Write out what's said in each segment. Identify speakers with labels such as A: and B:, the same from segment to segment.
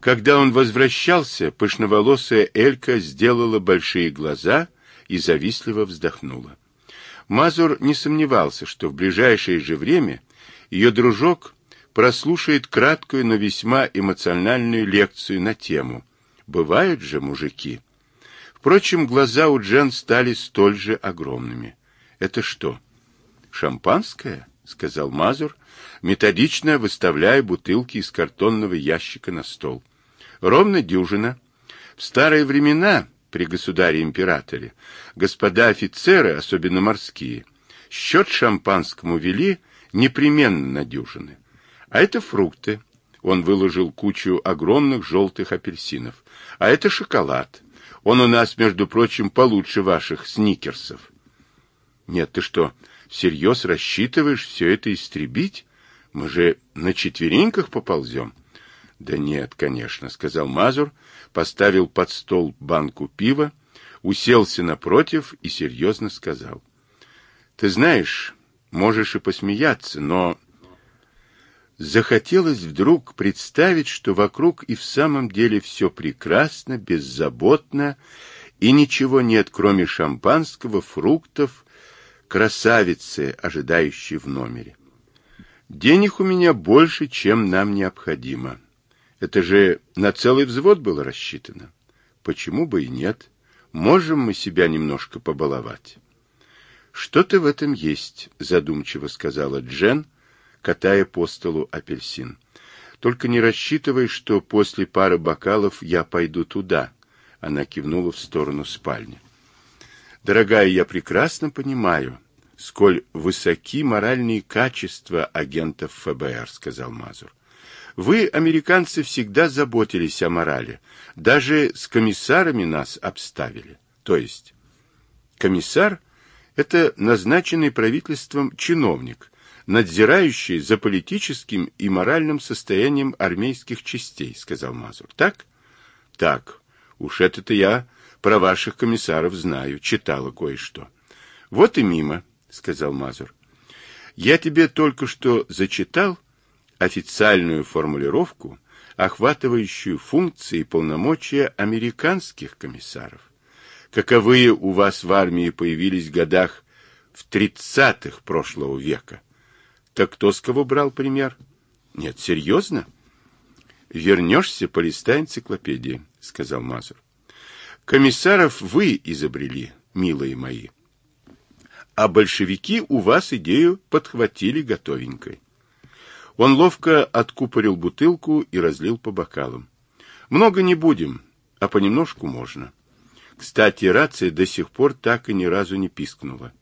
A: Когда он возвращался, пышноволосая Элька сделала большие глаза и завистливо вздохнула. Мазур не сомневался, что в ближайшее же время ее дружок прослушает краткую, но весьма эмоциональную лекцию на тему «Бывают же мужики». Впрочем, глаза у Джен стали столь же огромными. «Это что, шампанское?» — сказал Мазур, методично выставляя бутылки из картонного ящика на стол. «Ровно дюжина. В старые времена, при государе-императоре, господа офицеры, особенно морские, счет шампанскому вели непременно на дюжины. А это фрукты. Он выложил кучу огромных желтых апельсинов. А это шоколад. Он у нас, между прочим, получше ваших сникерсов. Нет, ты что, всерьез рассчитываешь все это истребить? Мы же на четвереньках поползем. Да нет, конечно, сказал Мазур, поставил под стол банку пива, уселся напротив и серьезно сказал. Ты знаешь, можешь и посмеяться, но Захотелось вдруг представить, что вокруг и в самом деле все прекрасно, беззаботно, и ничего нет, кроме шампанского, фруктов, красавицы, ожидающей в номере. Денег у меня больше, чем нам необходимо. Это же на целый взвод было рассчитано. Почему бы и нет? Можем мы себя немножко побаловать. Что-то в этом есть, задумчиво сказала Джен, — катая по столу апельсин. Только не рассчитывай, что после пары бокалов я пойду туда. Она кивнула в сторону спальни. Дорогая, я прекрасно понимаю, сколь высоки моральные качества агентов ФБР, сказал Мазур. Вы, американцы, всегда заботились о морали. Даже с комиссарами нас обставили. То есть, комиссар – это назначенный правительством чиновник, надзирающий за политическим и моральным состоянием армейских частей, сказал Мазур. Так? Так. Уж это-то я про ваших комиссаров знаю, читала кое-что. Вот и мимо, сказал Мазур. Я тебе только что зачитал официальную формулировку, охватывающую функции и полномочия американских комиссаров. Каковые у вас в армии появились в годах в тридцатых прошлого века. Так кто с кого брал пример? Нет, серьезно? Вернешься, полистай энциклопедии, сказал Мазур. Комиссаров вы изобрели, милые мои. А большевики у вас идею подхватили готовенькой. Он ловко откупорил бутылку и разлил по бокалам. Много не будем, а понемножку можно. Кстати, рация до сих пор так и ни разу не пискнула.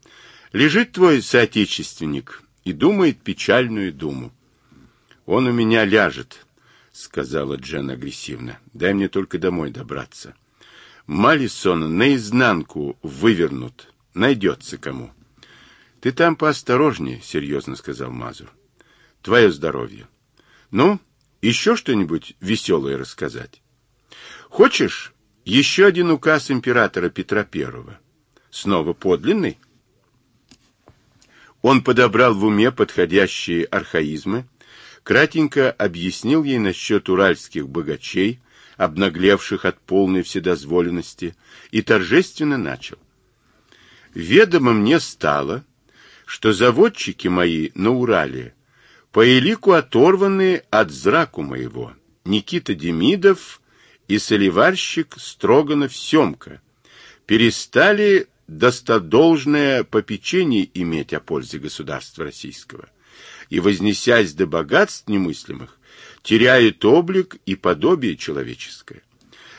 A: Лежит твой соотечественник и думает печальную думу. «Он у меня ляжет», — сказала Джен агрессивно. «Дай мне только домой добраться. Малисон наизнанку вывернут. Найдется кому». «Ты там поосторожнее», — серьезно сказал Мазур. «Твое здоровье. Ну, еще что-нибудь веселое рассказать? Хочешь еще один указ императора Петра Первого? Снова подлинный?» Он подобрал в уме подходящие архаизмы, кратенько объяснил ей насчет уральских богачей, обнаглевших от полной вседозволенности, и торжественно начал. «Ведомо мне стало, что заводчики мои на Урале по элику оторваны от зраку моего, Никита Демидов и соливарщик Строганов Семка, перестали достодолжное попечение иметь о пользе государства российского, и, вознесясь до богатств немыслимых, теряет облик и подобие человеческое,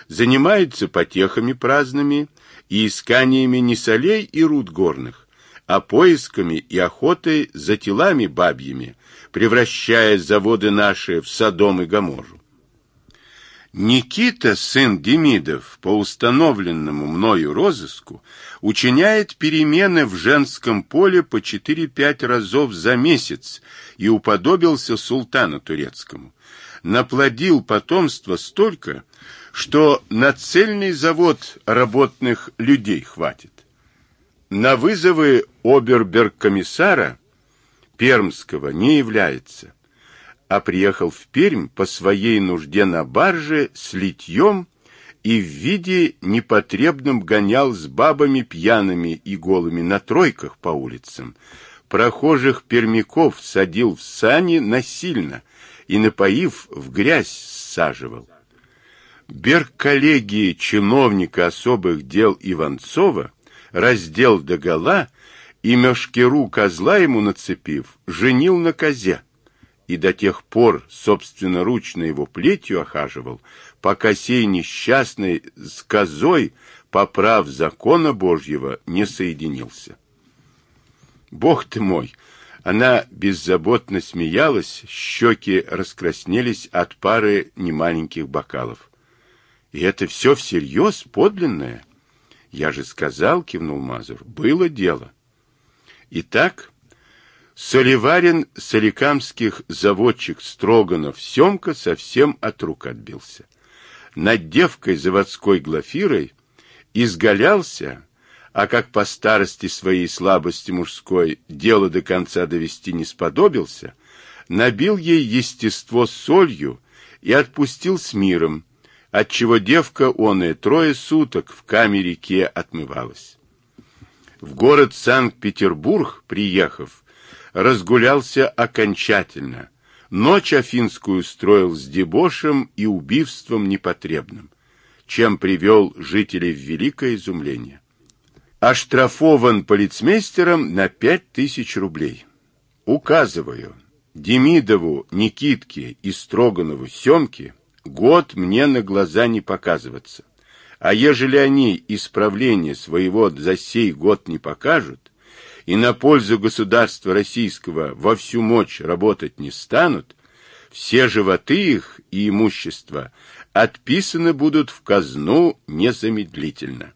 A: занимается потехами праздными и исканиями не солей и руд горных, а поисками и охотой за телами бабьими, превращая заводы наши в Содом и Гоморру. Никита, сын Демидов, по установленному мною розыску, учиняет перемены в женском поле по 4-5 разов за месяц и уподобился султану турецкому. Наплодил потомство столько, что на цельный завод работных людей хватит. На вызовы оберберг-комиссара Пермского не является а приехал в Пермь по своей нужде на барже с литьем и в виде непотребном гонял с бабами пьяными и голыми на тройках по улицам. Прохожих пермяков садил в сани насильно и, напоив, в грязь саживал. Берг коллегии чиновника особых дел Иванцова раздел догола и мешкеру козла ему нацепив, женил на козе и до тех пор собственноручно его плетью охаживал, пока сей несчастный с козой, поправ закона Божьего, не соединился. Бог ты мой! Она беззаботно смеялась, щеки раскраснелись от пары немаленьких бокалов. И это все всерьез, подлинное? Я же сказал, кивнул Мазур, было дело. Итак, Соливарин соликамских заводчик Строганов Семка совсем от рук отбился над девкой заводской Глафирой изгалялся, а как по старости своей слабости мужской дело до конца довести не сподобился, набил ей естество солью и отпустил с миром, отчего девка он и трое суток в камере-ке отмывалась. В город Санкт-Петербург, приехав, разгулялся окончательно, Ночь афинскую строил с дебошем и убийством непотребным, чем привел жителей в великое изумление. Оштрафован полицмейстером на пять тысяч рублей. Указываю, Демидову, Никитке и Строганову, Семке год мне на глаза не показываться. А ежели они исправление своего за сей год не покажут, и на пользу государства российского во всю мощь работать не станут, все животы их и имущество отписаны будут в казну незамедлительно.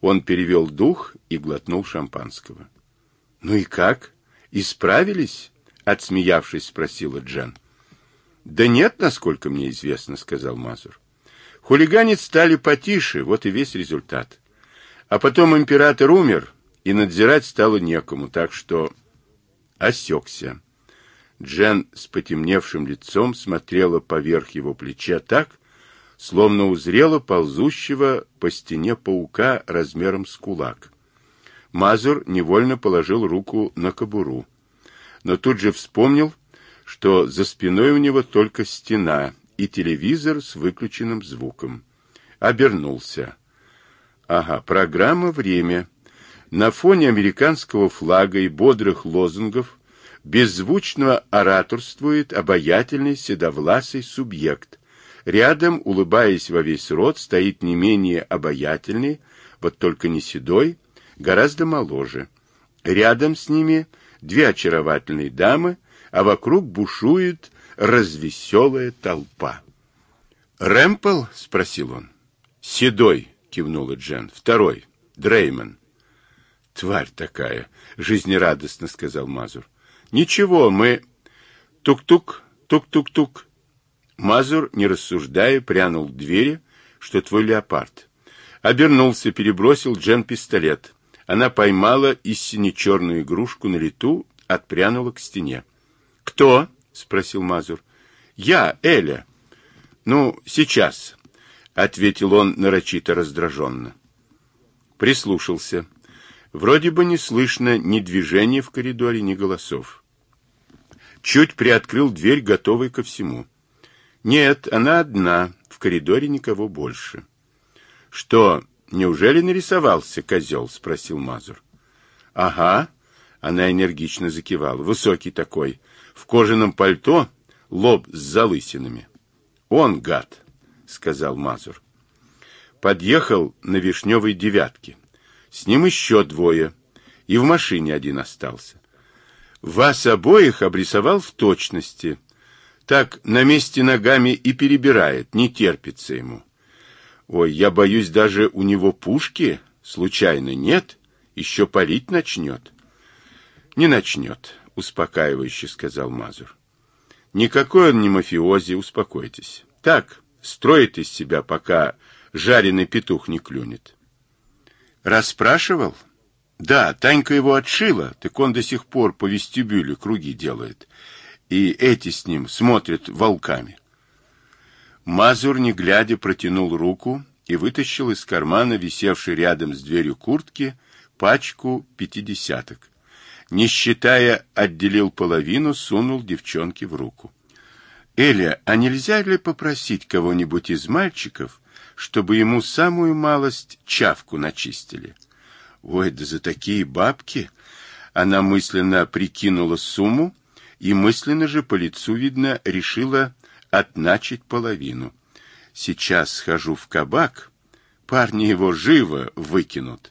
A: Он перевел дух и глотнул шампанского. — Ну и как? Исправились? — отсмеявшись, спросила Джан. — Да нет, насколько мне известно, — сказал Мазур. Хулиганить стали потише, вот и весь результат. А потом император умер, и надзирать стало некому, так что осекся. Джен с потемневшим лицом смотрела поверх его плеча так, словно узрела ползущего по стене паука размером с кулак. Мазур невольно положил руку на кобуру, но тут же вспомнил, что за спиной у него только стена и телевизор с выключенным звуком. Обернулся. Ага, программа «Время». На фоне американского флага и бодрых лозунгов беззвучно ораторствует обаятельный седовласый субъект. Рядом, улыбаясь во весь рот, стоит не менее обаятельный, вот только не седой, гораздо моложе. Рядом с ними две очаровательные дамы, а вокруг бушует развеселая толпа. «Рэмпл?» — спросил он. «Седой», — кивнула Джен. «Второй. Дрейман». Тварь такая, жизнерадостно сказал Мазур. Ничего, мы тук-тук, тук-тук-тук. Мазур, не рассуждая, прянул к двери, что твой леопард. Обернулся, перебросил Джен пистолет. Она поймала и сине-черную игрушку на лету, отпрянула к стене. «Кто?» — спросил Мазур. «Я, Эля». «Ну, сейчас», — ответил он нарочито раздраженно. Прислушался. Вроде бы не слышно ни движения в коридоре, ни голосов. Чуть приоткрыл дверь, готовый ко всему. Нет, она одна, в коридоре никого больше. Что, неужели нарисовался козел? Спросил Мазур. Ага, она энергично закивала. Высокий такой, в кожаном пальто, лоб с залысинами. Он гад, сказал Мазур. Подъехал на вишневой девятке. С ним еще двое, и в машине один остался. Вас обоих обрисовал в точности. Так на месте ногами и перебирает, не терпится ему. Ой, я боюсь, даже у него пушки случайно нет, еще палить начнет. Не начнет, успокаивающе сказал Мазур. Никакой он не мафиози, успокойтесь. Так, строит из себя, пока жареный петух не клюнет. Расспрашивал? Да, Танька его отшила, так он до сих пор по вестибюлю круги делает. и эти с ним смотрят волками. Мазур, не глядя, протянул руку и вытащил из кармана, висевшей рядом с дверью куртки, пачку пятидесяток. Не считая, отделил половину, сунул девчонке в руку. «Эля, а нельзя ли попросить кого-нибудь из мальчиков, чтобы ему самую малость чавку начистили?» «Ой, да за такие бабки!» Она мысленно прикинула сумму и мысленно же по лицу, видно, решила отначить половину. Сейчас схожу в кабак, парни его живо выкинут.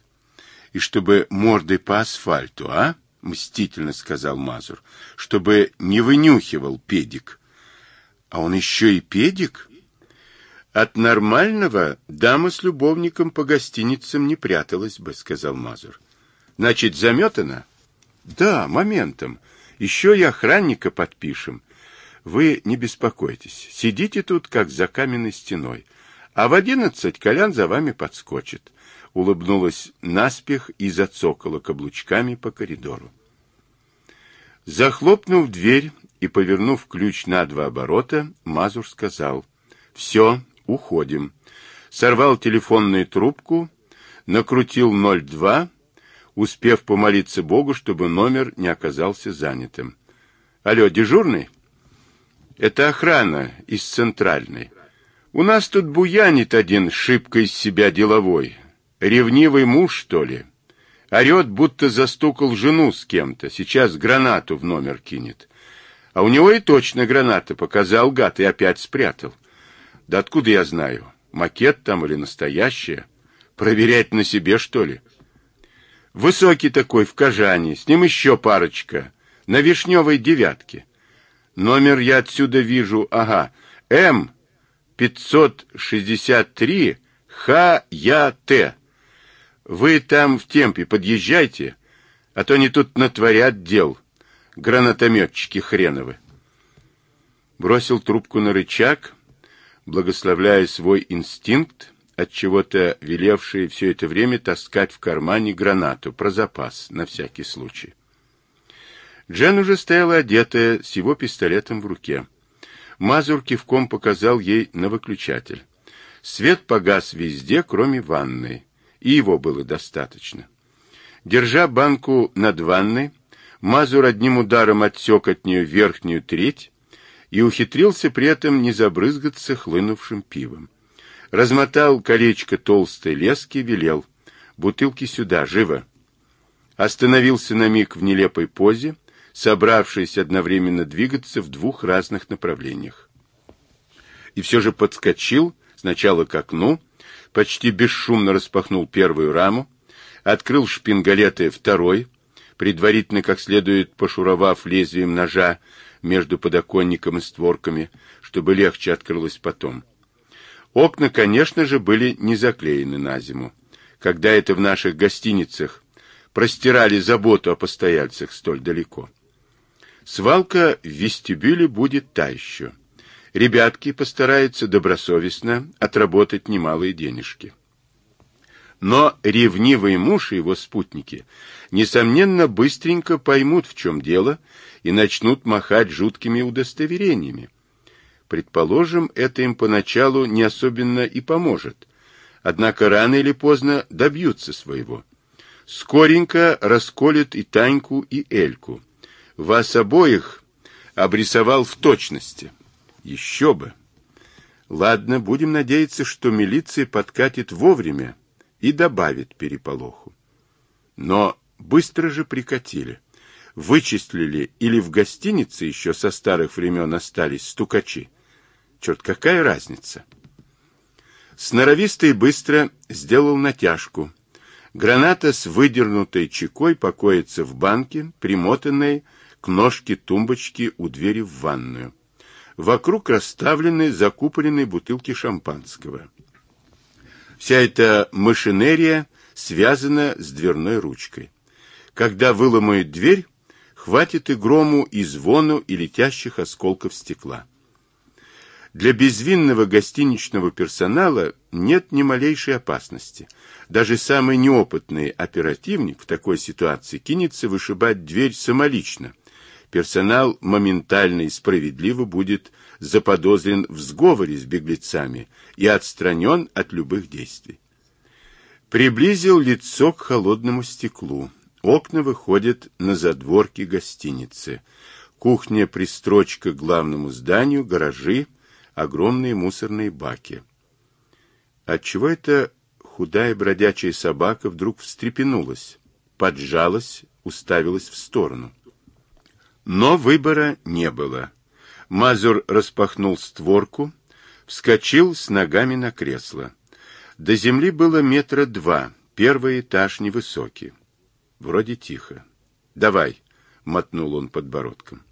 A: И чтобы мордой по асфальту, а? — мстительно сказал Мазур. — Чтобы не вынюхивал педик. — А он еще и педик? — От нормального дама с любовником по гостиницам не пряталась бы, — сказал Мазур. — Значит, заметана? — Да, моментом. Еще и охранника подпишем. Вы не беспокойтесь. Сидите тут, как за каменной стеной. А в одиннадцать Колян за вами подскочит. Улыбнулась наспех и зацокала каблучками по коридору. Захлопнув дверь и повернув ключ на два оборота, Мазур сказал «Все, уходим». Сорвал телефонную трубку, накрутил 02, успев помолиться Богу, чтобы номер не оказался занятым. «Алло, дежурный?» Это охрана из центральной. У нас тут буянит один шибко из себя деловой. Ревнивый муж, что ли? Орет, будто застукал жену с кем-то. Сейчас гранату в номер кинет. А у него и точно граната. Показал гад и опять спрятал. Да откуда я знаю? Макет там или настоящая? Проверять на себе, что ли? Высокий такой, в кожане. С ним еще парочка. На вишневой девятке. Номер я отсюда вижу, ага, М-563 Х-Я-Т. Вы там в темпе подъезжайте, а то они тут натворят дел, гранатометчики хреновы. Бросил трубку на рычаг, благословляя свой инстинкт, от чего-то велевший все это время таскать в кармане гранату про запас на всякий случай. Джен уже стояла одетая, с его пистолетом в руке. Мазур кивком показал ей на выключатель. Свет погас везде, кроме ванной, и его было достаточно. Держа банку над ванной, Мазур одним ударом отсек от нее верхнюю треть и ухитрился при этом не забрызгаться хлынувшим пивом. Размотал колечко толстой лески, велел. «Бутылки сюда, живо!» Остановился на миг в нелепой позе, собравшись одновременно двигаться в двух разных направлениях. И все же подскочил сначала к окну, почти бесшумно распахнул первую раму, открыл шпингалеты второй, предварительно как следует пошуровав лезвием ножа между подоконником и створками, чтобы легче открылось потом. Окна, конечно же, были не заклеены на зиму. Когда это в наших гостиницах простирали заботу о постояльцах столь далеко. Свалка в вестибюле будет та еще. Ребятки постараются добросовестно отработать немалые денежки. Но ревнивый муж и его спутники, несомненно, быстренько поймут, в чем дело, и начнут махать жуткими удостоверениями. Предположим, это им поначалу не особенно и поможет. Однако рано или поздно добьются своего. Скоренько расколют и Таньку, и Эльку вас обоих обрисовал в точности. Еще бы. Ладно, будем надеяться, что милиция подкатит вовремя и добавит переполоху. Но быстро же прикатили. Вычислили или в гостинице еще со старых времен остались стукачи. Черт, какая разница? Сноровисто и быстро сделал натяжку. Граната с выдернутой чекой покоится в банке, примотанной к ножке тумбочки у двери в ванную. Вокруг расставлены закупоренные бутылки шампанского. Вся эта машинерия связана с дверной ручкой. Когда выломают дверь, хватит и грому, и звону, и летящих осколков стекла. Для безвинного гостиничного персонала нет ни малейшей опасности. Даже самый неопытный оперативник в такой ситуации кинется вышибать дверь самолично – персонал моментально и справедливо будет заподозрен в сговоре с беглецами и отстранен от любых действий. Приблизил лицо к холодному стеклу. Окна выходят на задворки гостиницы. Кухня пристрочка к главному зданию, гаражи, огромные мусорные баки. Отчего эта худая бродячая собака вдруг встрепенулась, поджалась, уставилась в сторону. Но выбора не было. Мазур распахнул створку, вскочил с ногами на кресло. До земли было метра два, первый этаж невысокий. Вроде тихо. «Давай», — мотнул он подбородком.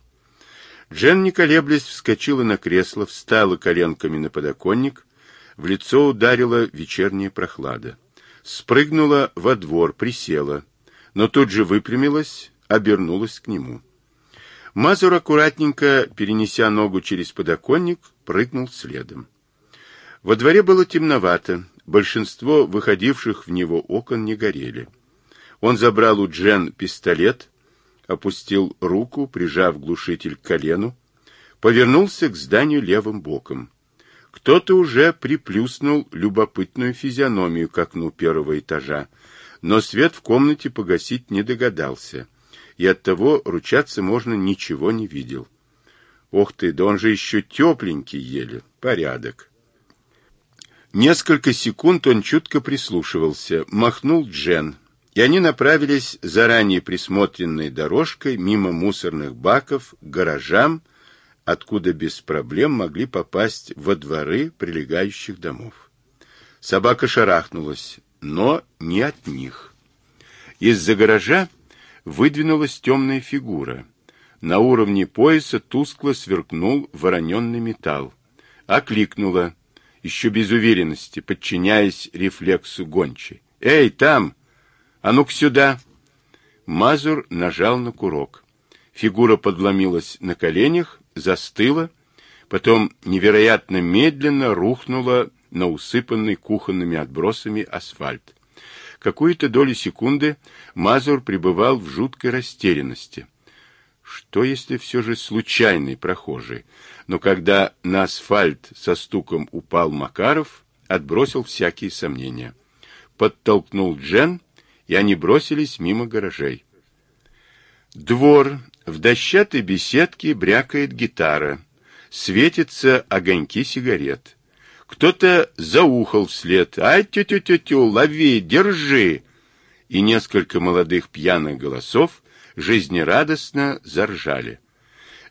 A: Джен, не колеблясь, вскочила на кресло, встала коленками на подоконник, в лицо ударила вечерняя прохлада. Спрыгнула во двор, присела, но тут же выпрямилась, обернулась к нему. Мазур, аккуратненько перенеся ногу через подоконник, прыгнул следом. Во дворе было темновато, большинство выходивших в него окон не горели. Он забрал у Джен пистолет, опустил руку, прижав глушитель к колену, повернулся к зданию левым боком. Кто-то уже приплюснул любопытную физиономию к окну первого этажа, но свет в комнате погасить не догадался — и оттого ручаться можно ничего не видел. Ох ты, да он же еще тепленький еле. Порядок. Несколько секунд он чутко прислушивался, махнул Джен, и они направились заранее присмотренной дорожкой мимо мусорных баков к гаражам, откуда без проблем могли попасть во дворы прилегающих домов. Собака шарахнулась, но не от них. Из-за гаража выдвинулась темная фигура. На уровне пояса тускло сверкнул вороненный металл. Окликнула, еще без уверенности, подчиняясь рефлексу гончей. «Эй, там! А ну-ка сюда!» Мазур нажал на курок. Фигура подломилась на коленях, застыла, потом невероятно медленно рухнула на усыпанный кухонными отбросами асфальт. Какую-то долю секунды Мазур пребывал в жуткой растерянности. Что, если все же случайный прохожий? Но когда на асфальт со стуком упал Макаров, отбросил всякие сомнения. Подтолкнул Джен, и они бросились мимо гаражей. Двор. В дощатой беседке брякает гитара. Светятся огоньки сигарет. Кто-то заухал вслед. «Ай, тю-тю-тю-тю, лови, держи!» И несколько молодых пьяных голосов жизнерадостно заржали.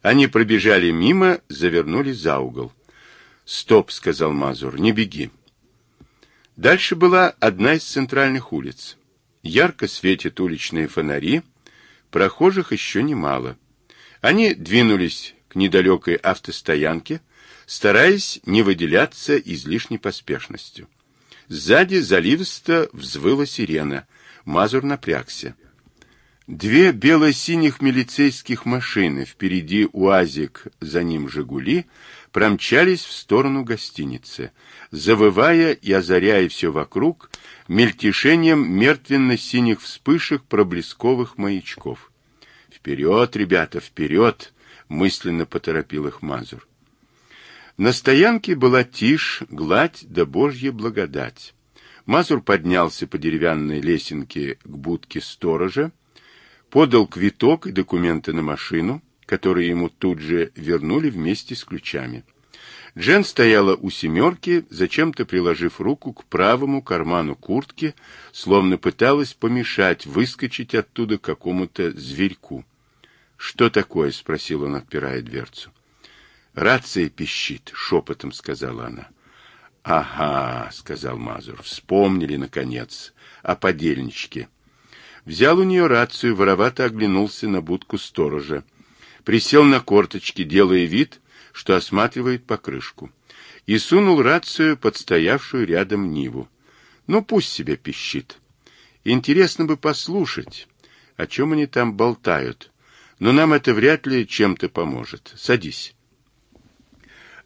A: Они пробежали мимо, завернули за угол. «Стоп!» — сказал Мазур. «Не беги!» Дальше была одна из центральных улиц. Ярко светят уличные фонари, прохожих еще немало. Они двинулись к недалекой автостоянке, стараясь не выделяться излишней поспешностью. Сзади заливисто взвыла сирена. Мазур напрягся. Две бело-синих милицейских машины, впереди УАЗик, за ним «Жигули», промчались в сторону гостиницы, завывая и озаряя все вокруг мельтешением мертвенно-синих вспышек проблесковых маячков. «Вперед, ребята, вперед!» — мысленно поторопил их Мазур. На стоянке была тишь, гладь да божья благодать. Мазур поднялся по деревянной лесенке к будке сторожа, подал квиток и документы на машину, которые ему тут же вернули вместе с ключами. Джен стояла у семерки, зачем-то приложив руку к правому карману куртки, словно пыталась помешать выскочить оттуда какому-то зверьку. «Что такое?» — спросил он, отпирая дверцу. Рация пищит, шепотом сказала она. Ага, сказал Мазур, вспомнили, наконец, о подельничке. Взял у нее рацию, воровато оглянулся на будку сторожа. Присел на корточки, делая вид, что осматривает покрышку. И сунул рацию под стоявшую рядом Ниву. Ну, пусть себе пищит. Интересно бы послушать, о чем они там болтают. Но нам это вряд ли чем-то поможет. Садись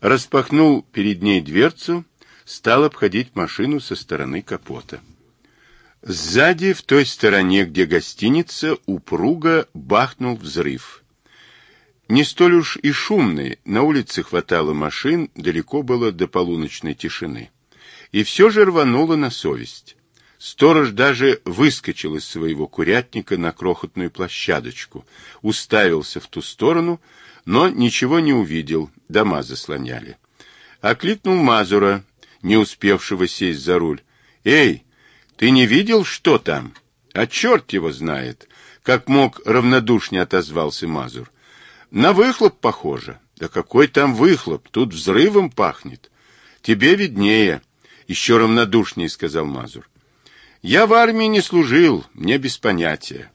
A: распахнул перед ней дверцу, стал обходить машину со стороны капота. Сзади, в той стороне, где гостиница, упруго бахнул взрыв. не столь уж и шумный, на улице хватало машин, далеко было до полуночной тишины. И все же рвануло на совесть. Сторож даже выскочил из своего курятника на крохотную площадочку, уставился в ту сторону, но ничего не увидел, дома заслоняли. Окликнул Мазура, не успевшего сесть за руль. «Эй, ты не видел, что там?» «А черт его знает!» Как мог, равнодушнее отозвался Мазур. «На выхлоп похоже». «Да какой там выхлоп? Тут взрывом пахнет». «Тебе виднее», — еще равнодушнее сказал Мазур. Я в армии не служил, мне без понятия.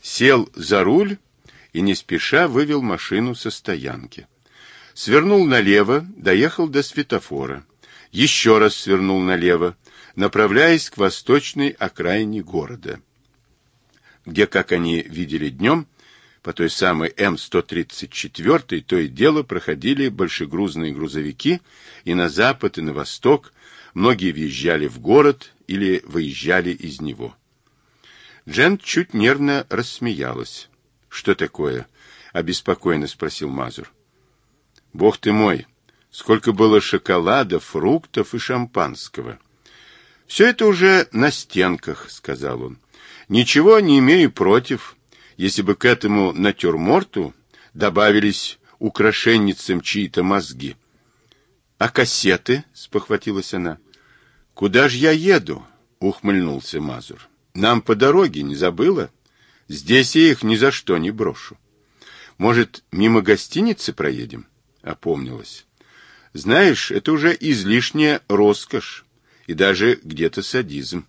A: Сел за руль и не спеша вывел машину со стоянки. Свернул налево, доехал до светофора. Еще раз свернул налево, направляясь к восточной окраине города, где, как они видели днем, по той самой М-134 то и дело проходили большегрузные грузовики и на запад, и на восток, многие въезжали в город или выезжали из него. Джен чуть нервно рассмеялась. «Что такое?» — обеспокоенно спросил Мазур. «Бог ты мой! Сколько было шоколада, фруктов и шампанского!» «Все это уже на стенках», — сказал он. «Ничего не имею против, если бы к этому натюрморту добавились украшенницам чьи-то мозги». «А кассеты?» — спохватилась она. «Куда ж я еду?» — ухмыльнулся Мазур. «Нам по дороге, не забыла? Здесь я их ни за что не брошу. Может, мимо гостиницы проедем?» — опомнилась. «Знаешь, это уже излишняя роскошь и даже где-то садизм.